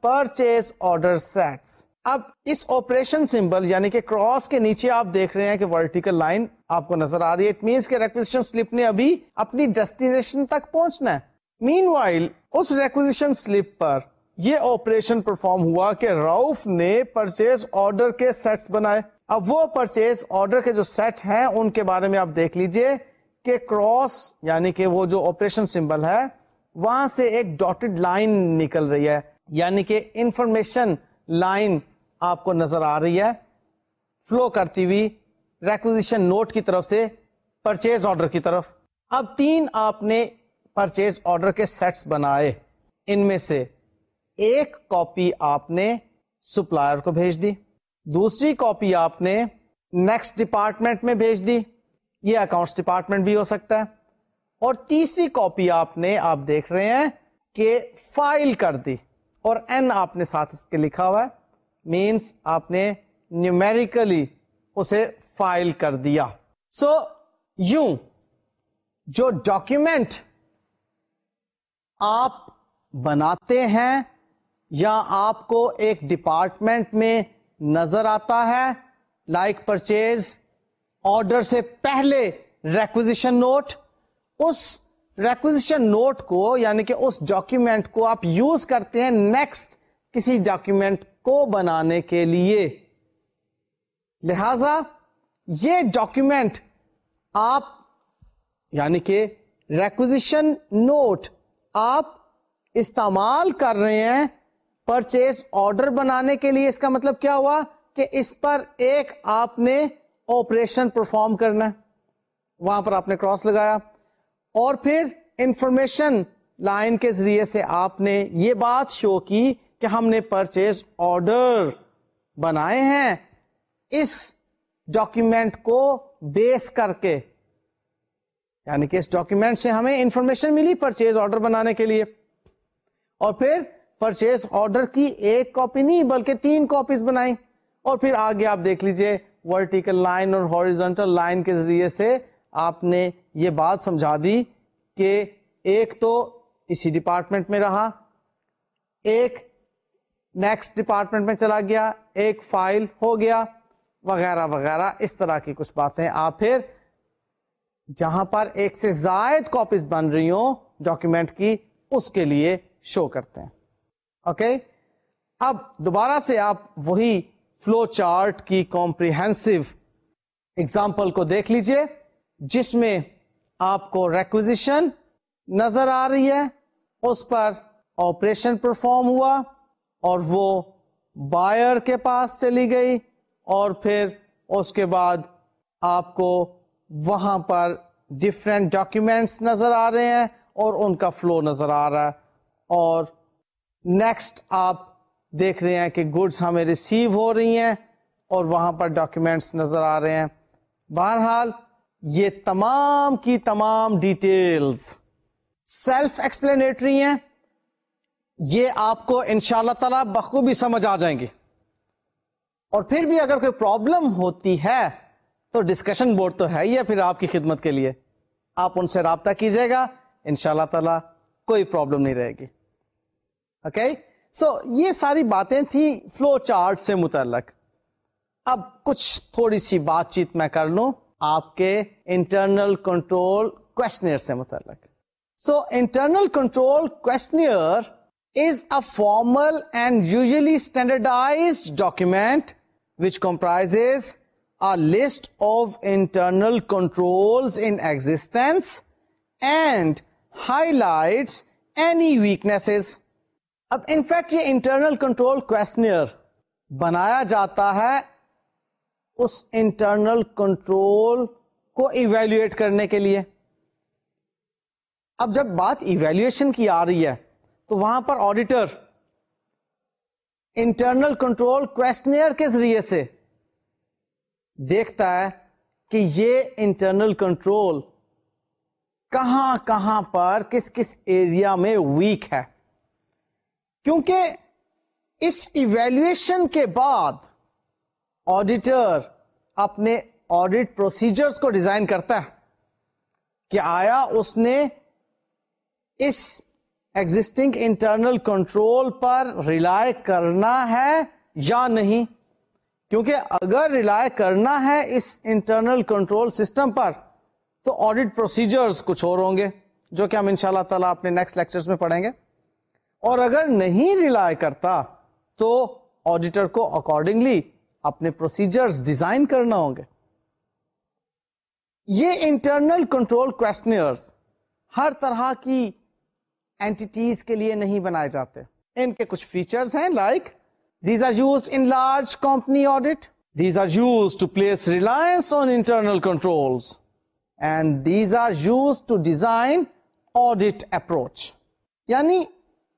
پرچیز آرڈر سیٹس اب اس آپریشن سمبل یعنی کہ کراس کے نیچے آپ دیکھ رہے ہیں کہ ورٹیکل لائن آپ کو نظر آ رہی ہے۔ اٹ مینس کہ ریکوزیشن سلپ نے ابھی اپنی ڈیسٹینیشن تک پہنچنا ہے۔ مین وائل اس ریکوزیشن سلپ پر یہ آپریشن پرفارم ہوا کہ راؤف نے پرچیز آرڈر کے سیٹس بنائے۔ اب وہ پرچیز آرڈر کے جو سیٹ ہیں ان کے بارے میں آپ دیکھ لیجیے کہ کراس یعنی کہ وہ جو آپریشن سمبل ہے، وہاں سے ایک ڈاٹڈ لائن نکل رہی ہے۔ یعنی کہ انفارمیشن لائن آپ کو نظر آ رہی ہے۔ فلو کرتی ہوئی ریکوزیشن نوٹ کی طرف سے پرچیز آرڈر کی طرف۔ اب تین آپ نے پرچیز آرڈر کے سیٹس بنائے۔ ان میں سے ایک کاپی آپ نے سپلائر کو بھیج دی، دوسری کاپی آپ نے نیکسٹ ڈپارٹمنٹ میں بھیج دی، یہ اکاؤنٹس ڈپارٹمنٹ بھی ہو سکتا ہے۔ اور تیسری کاپی آپ نے، آپ دیکھ رہے ہیں کہ فائل کر دی، اور این آپ نے ساتھ اس کے لکھا ہوا ہے۔ مینس آپ نے نیومیریکلی اسے فائل کر دیا۔ سو یوں جو ڈاکیومینٹ آپ بناتے ہیں یا آپ کو ایک ڈپارٹمنٹ میں نظر آتا ہے لائک پرچیز آرڈر سے پہلے ریکوزیشن نوٹ اس ریکوزیشن نوٹ کو یعنی کہ اس ڈاکیومینٹ کو آپ یوز کرتے ہیں نیکسٹ کسی ڈاکیومینٹ کو بنانے کے لیے. لہذا یہ ڈاکیومینٹ آپ یعنی کہ ریکوزیشن نوٹ آپ استعمال کر رہے ہیں پرچیز آرڈر بنانے کے لیے اس کا مطلب کیا ہوا کہ اس پر ایک آپ نے آپریشن پرفارم کرنا ہے۔ وہاں پر آپ نے کراس لگایا۔ اور پھر انفارمیشن لائن کے ذریعے سے آپ نے یہ بات شو کی کہ ہم نے پرچیز آرڈر بنائے ہیں۔ اس ڈاکیومینٹ کو بیس کر کے یعنی کہ اس ڈاکیومینٹ سے ہمیں انفارمیشن ملی پرچیز آرڈر بنانے کے لیے۔ اور پھر پرچیز آرڈر کی ایک کاپی نہیں، بلکہ تین کاپیز بنائی۔ اور پھر آگے آپ دیکھ لیجیے ورٹیکل لائن اور ہاریزونٹل لائن کے ذریعے سے آپ نے یہ بات سمجھا دی کہ ایک تو اسی ڈپارٹمنٹ میں رہا، ایک نیکسٹ ڈپارٹمنٹ میں چلا گیا، ایک فائل ہو گیا، وغیرہ وغیرہ، اس طرح کی کچھ باتیں۔ آپ پھر جہاں پر ایک سے زائد کاپیز بن رہی ہوں ڈاکومینٹ کی، اس کے لیے شو کرتے ہیں۔ اوکے اب دوبارہ سے آپ وہی فلو چارٹ کی کمپریہنسو اگزامپل کو دیکھ لیجیے، جس میں آپ کو ریکوزیشن نظر آ رہی ہے، اس پر آپریشن پرفارم ہوا اور وہ بائر کے پاس چلی گئی اور پھر اس کے بعد آپ کو وہاں پر ڈفرینٹ ڈاکومینٹس نظر آ رہے ہیں اور ان کا فلو نظر آ رہا ہے اور نیکسٹ آپ دیکھ رہے ہیں کہ گڈس ہمیں ریسیو ہو رہی ہیں اور وہاں پر ڈاکومینٹس نظر آ رہے ہیں۔ بہرحال، یہ تمام کی تمام ڈیٹیلز سیلف ایکسپلینیٹری ہیں۔ یہ آپ کو ان شاء اللہ تعالی بخوبی سمجھ آ جائیں گے۔ اور پھر بھی اگر کوئی پرابلم ہوتی ہے، تو ڈسکشن بورڈ تو ہے ہی ہے پھر آپ کی خدمت کے لیے۔ آپ ان سے رابطہ کیجیے گا ان شاء اللہ تعالی کوئی پرابلم نہیں رہے گی۔ اوکے سو یہ ساری باتیں تھیں فلو چارٹ سے متعلق. اب کچھ تھوڑی سی بات چیت میں کر لوں آپ کے انٹرنل کنٹرول کوشچنئر سے متعلق. So internal control questionnaire is a formal and usually standardized document which comprise a list of internal controls in existence and highlights any weaknesses. اب انفیکٹ یہ انٹرنل کنٹرول کوشچنئر بنایا جاتا ہے اس internal control کو evaluate کرنے کے لیے۔ اب جب بات ایویلویشن کی آ رہی ہے، تو وہاں پر آڈیٹر انٹرنل کنٹرول کوشچنئر کے ذریعے سے دیکھتا ہے کہ یہ انٹرنل کنٹرول کہاں کہاں پر کس کس ایریا میں ویک ہے۔ کیونکہ اس ایویلویشن کے بعد آڈیٹر اپنے آڈیٹ پروسیجرز کو ڈیزائن کرتا ہے کہ آیا اس نے اس ایگزٹنگ انٹرنل کنٹرول پر ریلائی کرنا ہے یا نہیں؟ کیونکہ اگر ریلائی کرنا ہے اس انٹرنل کنٹرول سسٹم پر، تو آڈیٹ پروسیجرز کچھ اور ہوں گے، جو کہ ہم ان شاء اللہ تعالیٰ اپنے نیکسٹ لیکچر میں پڑھیں گے۔ اور اگر نہیں ریلائی کرتا تو آڈیٹر کو اکارڈنگلی اپنے پروسیجرز ڈیزائن کرنا ہوں گے۔ یہ انٹرنل کنٹرول کوشچنئرز ہر طرح کی اینٹیز کے لیے نہیں بنائے جاتے۔ ان کے کچھ فیچرز ہیں like these are use in large company audit these are use to place reliance on internal control and these are use to design audit approach یعنی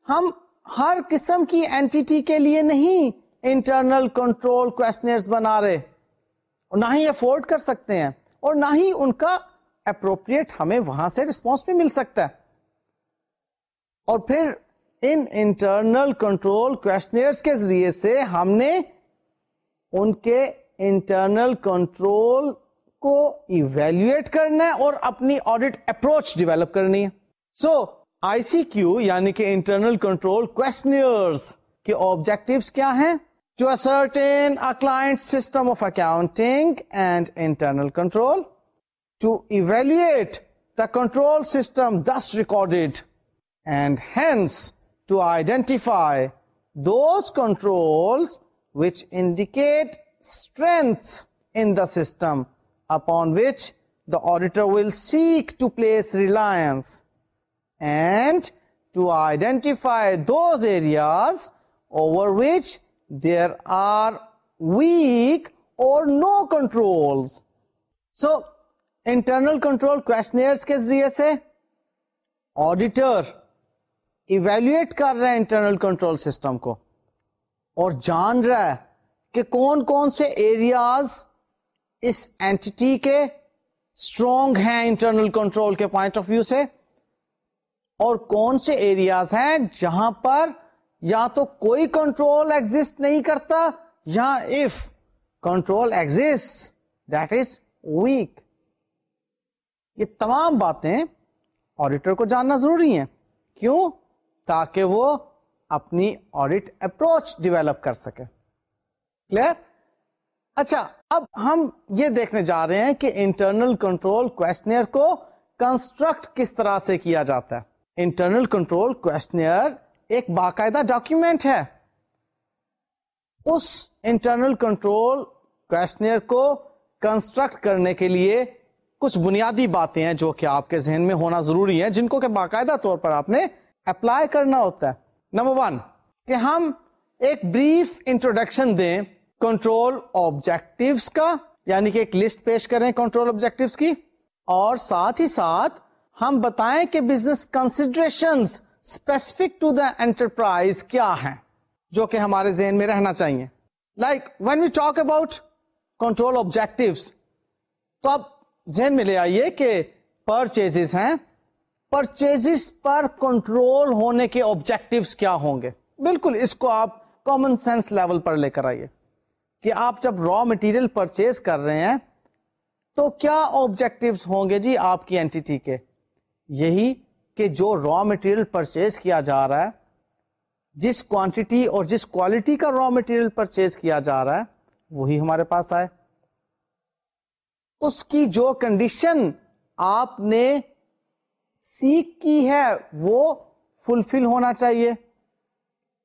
ہم ہر قسم کی اینٹی کے لیے نہیں انٹرنل کنٹرول کوشچنرز بنا رہے اور نہ ہی افورڈ کر سکتے ہیں اور نہ ہی ان کا اپروپریٹ ہمیں وہاں سے رسپانس بھی مل سکتا ہے۔ اور پھر ان انٹرنل کنٹرول کوشچنرز کے ذریعے سے ہم نے ان کے انٹرنل کنٹرول کو ایویلویٹ کرنا ہے اور اپنی آڈیٹ اپروچ ڈیولپ کرنی ہے۔ سو آئی سی کیو یعنی کہ انٹرنل کنٹرول کوشچنئرس کے آبجیکٹو کیا ہیں؟ To ascertain client system of accounting and internal control to evaluate the control system this recorded and hence to identify those control which indicate strength in the system upon which the auditor will seek to place reliance and to identify those areas over which there are weak or no control so internal control کے ذریعے سے auditor evaluate کر رہے ہیں internal control system کو اور جان رہا ہے کہ کون کون سے ایریاز اس اینٹی کے اسٹرونگ ہیں انٹرنل کنٹرول کے پوائنٹ آف ویو سے اور کون سے ایریاز ہیں جہاں پر یا تو کوئی کنٹرول ایگزٹ نہیں کرتا یا if control exist that is weak یہ تمام باتیں آڈیٹر کو جاننا ضروری ہے کیوں؟ تاکہ وہ اپنی آڈیٹ اپروچ ڈیولپ کر سکے. کلیئر اچھا اب ہم یہ دیکھنے جا رہے ہیں کہ انٹرنل کنٹرول کوشچنئر کو کنسٹرکٹ کس طرح سے کیا جاتا ہے. انٹرنل کنٹرول کوشچنئر ایک باقاعدہ ڈاکیومینٹ ہے۔ اس انٹرنل کنٹرول کوشچنئر کو کنسٹرکٹ کرنے کے لیے کچھ بنیادی باتیں ہیں جو کہ آپ کے ذہن میں ہونا ضروری ہے جن کو کہ باقاعدہ طور پر آپ نے اپلائی کرنا ہوتا ہے۔ نمبر ون، کہ ہم ایک بریف انٹروڈکشن دیں کنٹرول آبجیکٹوس کا یعنی کہ ایک لسٹ پیش کریں کنٹرول آبجیکٹوس کی، اور ساتھ ہی ساتھ ہم بتائیں کہ business consideration specific to the enterprise کیا ہے جو کہ ہمارے ذہن میں رہنا چاہیے۔ Like when we talk about control objective تو اب ذہن میں لے آئیے کہ پرچیز ہیں۔ پرچیز پر کنٹرول ہونے کے آبجیکٹوس کیا ہوں گے؟ بالکل، اس کو آپ کامن سینس لیول پر لے کر آئیے کہ آپ جب را مٹیریل پرچیز کر رہے ہیں، تو کیا آبجیکٹوس ہوں گے جی آپ کی اینٹی کے؟ یہی کہ جو را مٹیریل پرچیز کیا جا رہا ہے، جس کوانٹٹی اور جس کوالٹی کا را مٹیریل پرچیز کیا جا رہا ہے، وہی ہمارے پاس آئے۔ اس کی جو کنڈیشن آپ نے سیکھ کی ہے، وہ فلفل ہونا چاہیے۔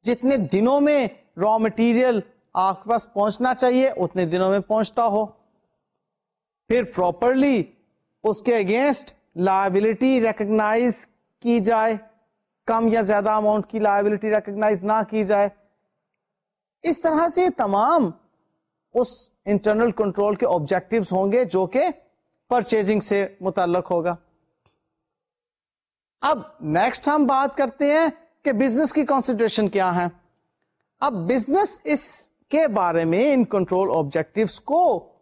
جتنے دنوں میں را مٹیریل آپ کے پاس پہنچنا چاہیے، اتنے دنوں میں پہنچتا ہو۔ پھر پراپرلی اس کے اگینسٹ لائبلٹی ریکگنائز کی جائے، کم یا زیادہ اماؤنٹ کی لائبلٹی ریکگنائز نہ کی جائے۔ اس طرح سے تمام اس انٹرنل کنٹرول کے آبجیکٹو ہوں گے جو کہ پرچیزنگ سے متعلق ہوگا۔ اب نیکسٹ ہم بات کرتے ہیں کہ بزنس کی کانسنٹریشن کیا ہے۔ اب بزنس اس کے بارے میں ان کنٹرول آبجیکٹوس کو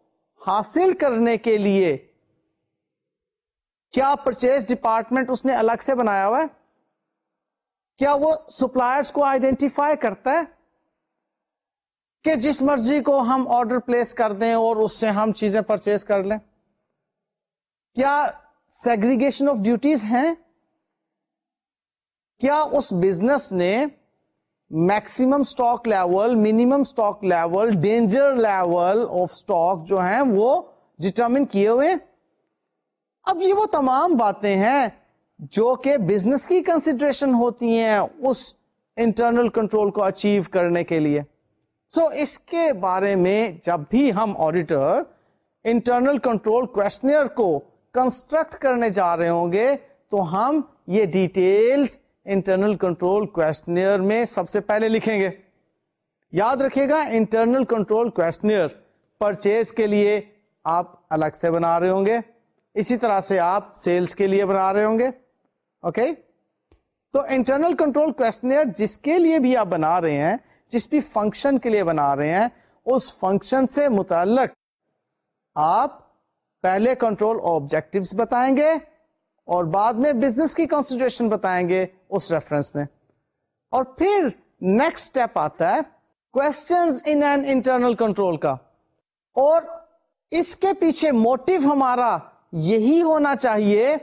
حاصل کرنے کے لیے کیا پرچیز ڈپارٹمنٹ اس نے الگ سے بنایا ہوا ہے؟ کیا وہ سپلائرس کو آئیڈینٹیفائی کرتا ہے کہ جس مرضی کو ہم آرڈر پلیس کر دیں اور اس سے ہم چیزیں پرچیز کر لیں؟ کیا سیگریگیشن آف ڈیوٹیز ہیں؟ کیا اس بزنس نے maximum stock level minimum stock level danger level of stock جو ہیں وہ ڈٹرمن کیے ہوئے اب یہ وہ تمام باتیں ہیں جو کہ بزنس کی کنسیڈریشن ہوتی ہیں اس انٹرنل کنٹرول کو اچیو کرنے کے لیے۔ سو so, اس کے بارے میں جب بھی ہم آڈیٹر انٹرنل کنٹرول کوشچنئر کو کنسٹرکٹ کرنے جا رہے ہوں گے تو ہم یہ ڈیٹیلز انٹرنل کنٹرول کوشچنئر میں سب سے پہلے لکھیں گے یاد رکھیے گا انٹرنل کنٹرول کوشچنئر پرچیز کے لیے آپ الگ سے بنا رہے ہوں گے اسی طرح سے آپ سیلس کے لیے بنا رہے ہوں گے اوکے okay? تو انٹرنل کنٹرول کوشچنئر جس کے لیے بھی آپ بنا رہے ہیں، جس بھی فنکشن کے لیے بنا رہے ہیں، اس فنکشن سے متعلق آپ پہلے کنٹرول آبجیکٹو بتائیں گے اور بعد میں بزنس کی کنسیڈریشن بتائیں گے اس ریفرنس میں اور پھر نیکسٹ اسٹیپ آتا ہے questions in an internal control کا اور اس کے پیچھے موٹو ہمارا یہی ہونا چاہیے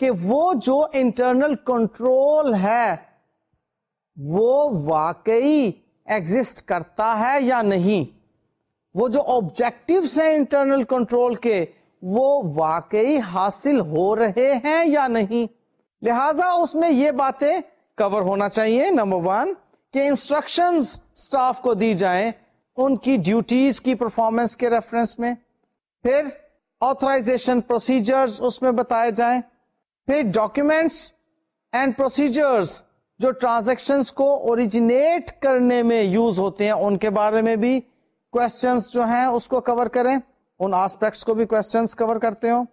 کہ وہ جو انٹرنل کنٹرول ہے، وہ واقعی ایگزٹ کرتا ہے یا نہیں؟ وہ جو آبجیکٹوس ہیں انٹرنل کنٹرول کے، وہ واقعی حاصل ہو رہے ہیں یا نہیں؟ لہذا اس میں یہ باتیں کور ہونا چاہیے. نمبر ون کہ انسٹرکشن اسٹاف کو دی جائیں ان کی ڈیوٹیز کی پرفارمنس کے ریفرنس میں. پھر آتھرائزیشن پروسیجرز اس میں بتائے جائیں۔ پھر ڈاکومینٹس اینڈ پروسیجرز جو ٹرانزیکشن کو اوریجنیٹ کرنے میں یوز ہوتے ہیں، ان کے بارے میں بھی کوشچنس جو ہیں اس کو کور کریں۔ ان آسپیکٹس کو بھی کوشچنس کور کرتے ہو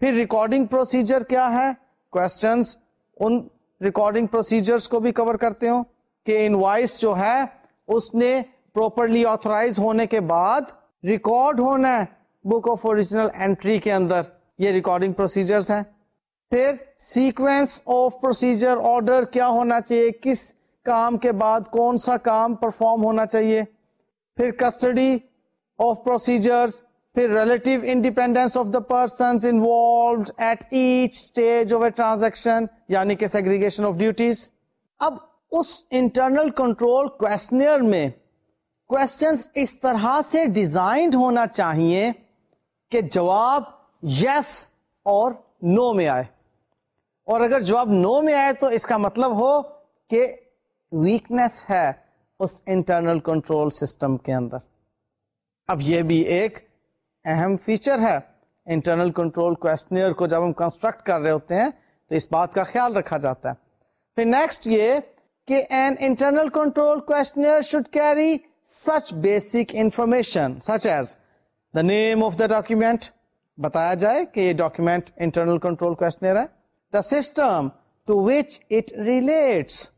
پھر ریکارڈنگ پروسیجر کیا ہے؟ کوشچنس ان ریکارڈنگ پروسیجرز کو بھی کور کرتے ہو کہ انوائس جو ہے، اس نے پروپرلی آتھورائز ہونے کے بعد ریکارڈ ہونا ہے۔ بک آف اوریجنل اینٹری کے اندر یہ ریکارڈنگ پروسیجرز ہیں۔ پھر سیکوینس آف پروسیجر آرڈر کیا ہونا چاہیے؟ کس کام کے بعد کون سا کام پرفارم ہونا چاہیے؟ پھر کسٹڈی آف پروسیجرز پھر relative independence of the person involved at each stage of a transaction یعنی کہ سیگریگیشن آف ڈیوٹیز اب اس انٹرنل کنٹرول کوشچنر میں کوشچنس اس طرح سے ڈیزائنڈ ہونا چاہیے کہ جواب یس yes اور نو no میں آئے۔ اور اگر جواب نو no میں آئے تو اس کا مطلب ہو کہ ویکنیس ہے اس انٹرنل کنٹرول سسٹم کے اندر۔ اب یہ بھی ایک اہم فیچر ہے۔ انٹرنل کنٹرول کوشچنئر کو جب ہم کنسٹرکٹ کر رہے ہوتے ہیں تو اس بات کا خیال رکھا جاتا ہے۔ پھر نیکسٹ یہ کہ an internal control questionnaire should carry such basic information such as the name of the document بتایا جائے کہ یہ ڈاکومینٹ انٹرنل کنٹرول کوشچنئر ہے the system to which it relates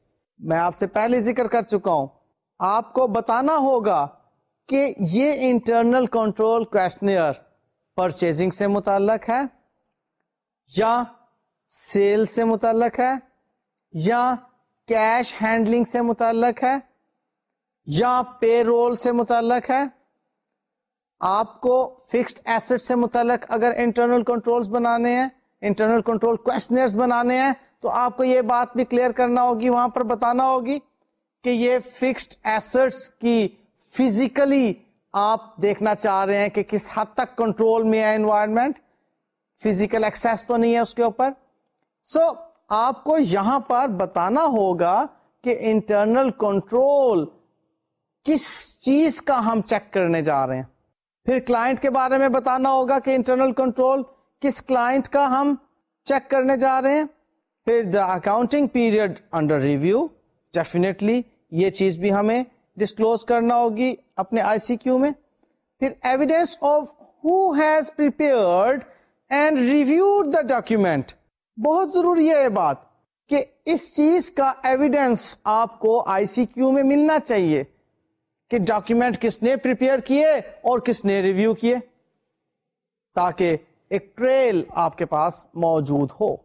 میں آپ سے پہلے ذکر کر چکا ہوں آپ کو بتانا ہوگا کہ یہ انٹرنل کنٹرول کوشچنئر پرچیزنگ سے متعلق ہے یا سیل سے متعلق ہے یا کیش ہینڈلنگ سے متعلق ہے یا پے رول سے متعلق ہے آپ کو فکسڈ ایسٹ سے متعلق اگر انٹرنل کنٹرول بنانے ہیں انٹرنل کنٹرول کوشچنرز بنانے ہیں تو آپ کو یہ بات بھی کلیئر کرنا ہوگی وہاں پر بتانا ہوگی کہ یہ فکسڈ ایسٹس کی فزیکلی آپ دیکھنا چاہ رہے ہیں کہ کس حد تک کنٹرول میں ہے انوائرمنٹ فزیکل ایکسس تو نہیں ہے اس کے اوپر. سو so, آپ کو یہاں پر بتانا ہوگا کہ انٹرنل کنٹرول کس چیز کا ہم چیک کرنے جا رہے ہیں. پھر کلائنٹ کے بارے میں بتانا ہوگا کہ انٹرنل کنٹرول کس کلائنٹ کا ہم چیک کرنے جا رہے ہیں۔ پھر the accounting period under review definitely یہ چیز بھی ہمیں ڈسکلوز کرنا ہوگی اپنے آئی سی کیو میں۔ پھر evidence of who has and review the document بہت ضروری ہے یہ بات کہ اس چیز کا ایویڈینس آپ کو آئی سی کیو میں ملنا چاہیے۔ کہ ڈاکومینٹ کس نے پریپیئر کیے اور کس نے ریویو کیے تاکہ ایک ٹریل آپ کے پاس موجود ہو۔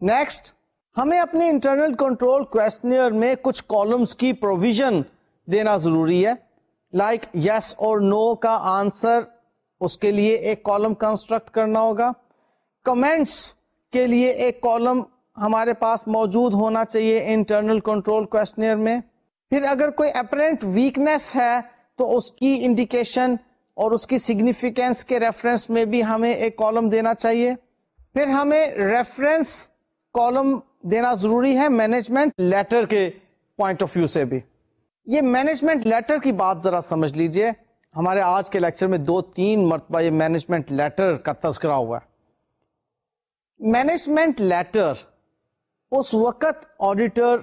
نیکسٹ ہمیں اپنے انٹرنل کنٹرول کوشچنئر میں کچھ کالمس کی پروویژن دینا ضروری ہے۔ لائک یس اور نو کا آنسر اس کے لیے ایک کالم کنسٹرکٹ کرنا ہوگا۔ کمنٹس کے لیے ایک کالم ہمارے پاس موجود ہونا چاہیے انٹرنل کنٹرول کوشچنئر میں۔ پھر اگر کوئی اپرنٹ ویکنیس ہے تو اس کی انڈیکیشن اور اس کی سگنیفیکینس کے ریفرنس میں بھی ہمیں ایک کالم دینا چاہیے۔ پھر ہمیں ریفرنس کالم دینا ضروری ہے مینجمنٹ لیٹر کے پوائنٹ آف ویو سے بھی۔ یہ مینجمنٹ لیٹر کی بات ذرا سمجھ لیجیے۔ ہمارے آج کے لیکچر میں دو تین مرتبہ یہ مینجمنٹ لیٹر کا تذکرہ ہوا ہے۔ مینجمنٹ لیٹر اس وقت آڈیٹر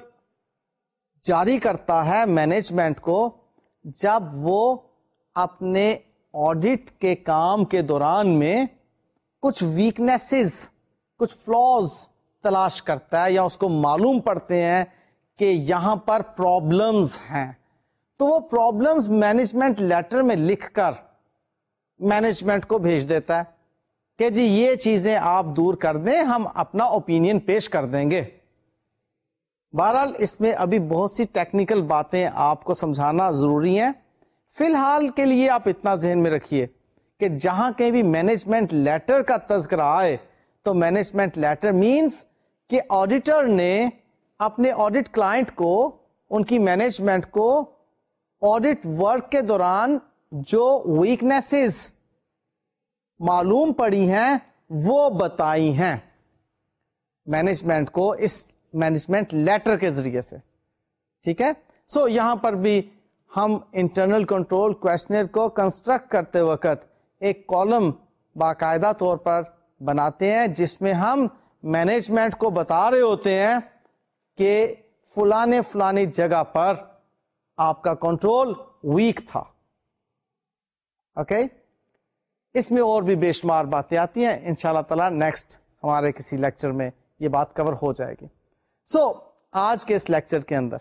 جاری کرتا ہے مینجمنٹ کو جب وہ اپنے آڈیٹ کے کام کے دوران میں کچھ ویکنیسز کچھ فلوز تلاش کرتا ہے یا اس کو معلوم پڑتے ہیں کہ یہاں پر پرابلمز ہیں۔ تو وہ پرابلمز مینجمنٹ لیٹر میں لکھ کر مینجمنٹ کو بھیج دیتا ہے کہ جی یہ چیزیں آپ دور کر دیں، ہم اپنا اوپینین پیش کر دیں گے۔ بہرحال اس میں ابھی بہت سی ٹیکنیکل باتیں آپ کو سمجھانا ضروری ہیں۔ فی الحال کے لیے آپ اتنا ذہن میں رکھیے کہ جہاں کہیں بھی مینجمنٹ لیٹر کا تذکرہ آئے تو مینجمنٹ لیٹر مینس کہ آڈیٹر نے اپنے آڈیٹ کلائنٹ کو، ان کی مینجمنٹ کو آڈیٹ ورک کے دوران جو ویکنیسز معلوم پڑی ہیں، وہ بتائی ہیں۔ مینجمنٹ کو اس مینجمنٹ لیٹر کے ذریعے سے۔ ٹھیک ہے؟ سو so, یہاں پر بھی ہم انٹرنل کنٹرول کوشچنر کو کنسٹرکٹ کرتے وقت ایک کالم باقاعدہ طور پر بناتے ہیں جس میں ہم مینجمنٹ کو بتا رہے ہوتے ہیں کہ فلانے فلانی جگہ پر آپ کا کنٹرول ویک تھا۔ Okay okay? اس میں اور بھی بے شمار باتیں آتی ہیں۔ ان شاء اللہ تعالی نیکسٹ ہمارے کسی لیکچر میں یہ بات کور ہو جائے گی۔ سو so, آج کے اس لیکچر کے اندر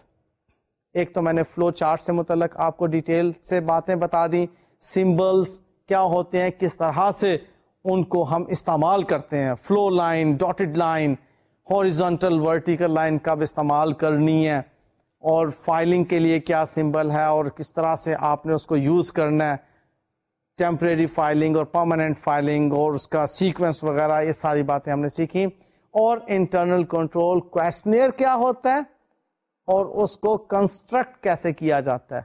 ایک تو میں نے فلو چارٹ سے متعلق آپ کو ڈیٹیل سے باتیں بتا دی سمبلس کیا ہوتے ہیں کس طرح سے ان کو ہم استعمال کرتے ہیں flow line dotted line horizontal vertical line کب استعمال کرنی ہے اور فائلنگ کے لیے کیا سمبل ہے اور کس طرح سے آپ نے اس کو یوز کرنا ہے ٹیمپریری فائلنگ اور پرماننٹ فائلنگ اور اس کا سیکوینس وغیرہ یہ ساری باتیں ہم نے سیکھی اور انٹرنل کنٹرول کوشچنئر کیا ہوتا ہے اور اس کو کنسٹرکٹ کیسے کیا جاتا ہے؟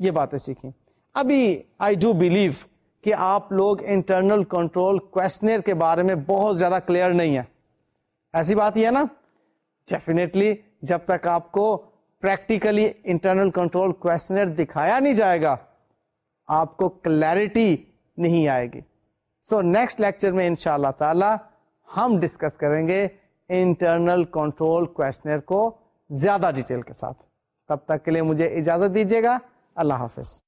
یہ باتیں سیکھی ابھی آئی ڈو بلیو کہ آپ لوگ انٹرنل کنٹرول کوشچنئر کے بارے میں بہت زیادہ کلیئر نہیں ہے ایسی بات یہ ہے نا؟ ڈیفینیٹلی جب تک آپ کو پریکٹیکلی انٹرنل کنٹرول کوشچنئر دکھایا نہیں جائے گا، آپ کو کلیرٹی نہیں آئے گی۔ سو نیکسٹ لیکچر میں ان شاء اللہ تعالی ہم ڈسکس کریں گے انٹرنل کنٹرول کوشچنر کو زیادہ ڈیٹیل کے ساتھ۔ تب تک کے لیے مجھے اجازت دیجیے گا۔ اللہ حافظ۔